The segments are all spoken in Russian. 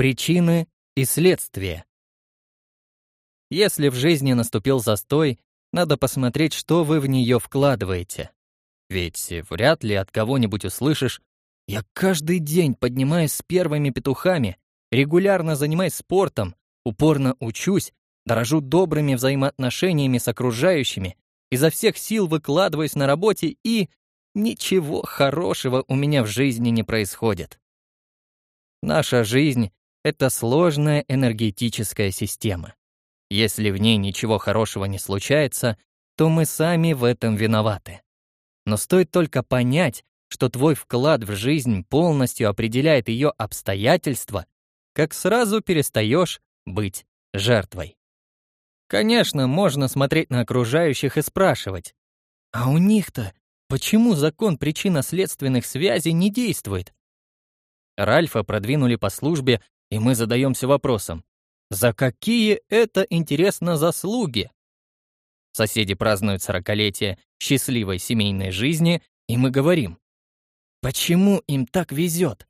Причины и следствия. Если в жизни наступил застой, надо посмотреть, что вы в нее вкладываете. Ведь вряд ли от кого-нибудь услышишь «Я каждый день поднимаюсь с первыми петухами, регулярно занимаюсь спортом, упорно учусь, дорожу добрыми взаимоотношениями с окружающими, изо всех сил выкладываюсь на работе и ничего хорошего у меня в жизни не происходит». Наша жизнь — это сложная энергетическая система. Если в ней ничего хорошего не случается, то мы сами в этом виноваты. Но стоит только понять, что твой вклад в жизнь полностью определяет ее обстоятельства, как сразу перестаешь быть жертвой. Конечно, можно смотреть на окружающих и спрашивать, а у них-то почему закон причинно-следственных связей не действует? Ральфа продвинули по службе, и мы задаемся вопросом, за какие это, интересно, заслуги? Соседи празднуют сорокалетие счастливой семейной жизни, и мы говорим, почему им так везет?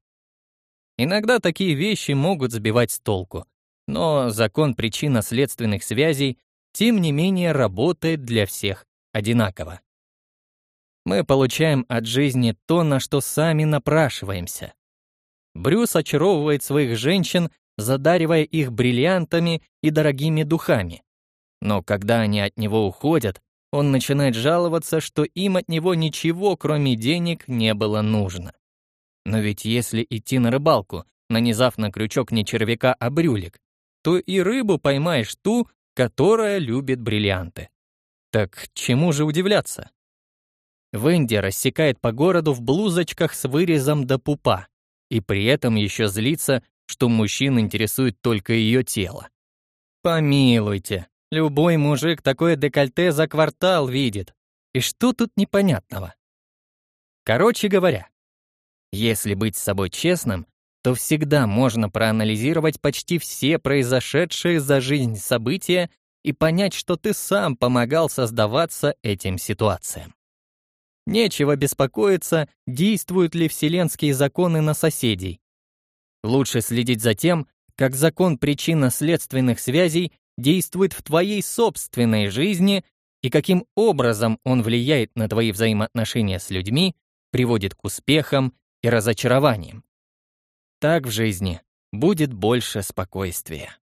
Иногда такие вещи могут сбивать с толку, но закон причинно-следственных связей, тем не менее, работает для всех одинаково. Мы получаем от жизни то, на что сами напрашиваемся. Брюс очаровывает своих женщин, задаривая их бриллиантами и дорогими духами. Но когда они от него уходят, он начинает жаловаться, что им от него ничего, кроме денег, не было нужно. Но ведь если идти на рыбалку, нанизав на крючок не червяка, а брюлик, то и рыбу поймаешь ту, которая любит бриллианты. Так чему же удивляться? Венди рассекает по городу в блузочках с вырезом до пупа, и при этом еще злится, что мужчин интересует только ее тело. Помилуйте, любой мужик такое декольте за квартал видит. И что тут непонятного? Короче говоря, если быть с собой честным, то всегда можно проанализировать почти все произошедшие за жизнь события и понять, что ты сам помогал создаваться этим ситуациям. Нечего беспокоиться, действуют ли вселенские законы на соседей, Лучше следить за тем, как закон причинно-следственных связей действует в твоей собственной жизни и каким образом он влияет на твои взаимоотношения с людьми, приводит к успехам и разочарованиям. Так в жизни будет больше спокойствия.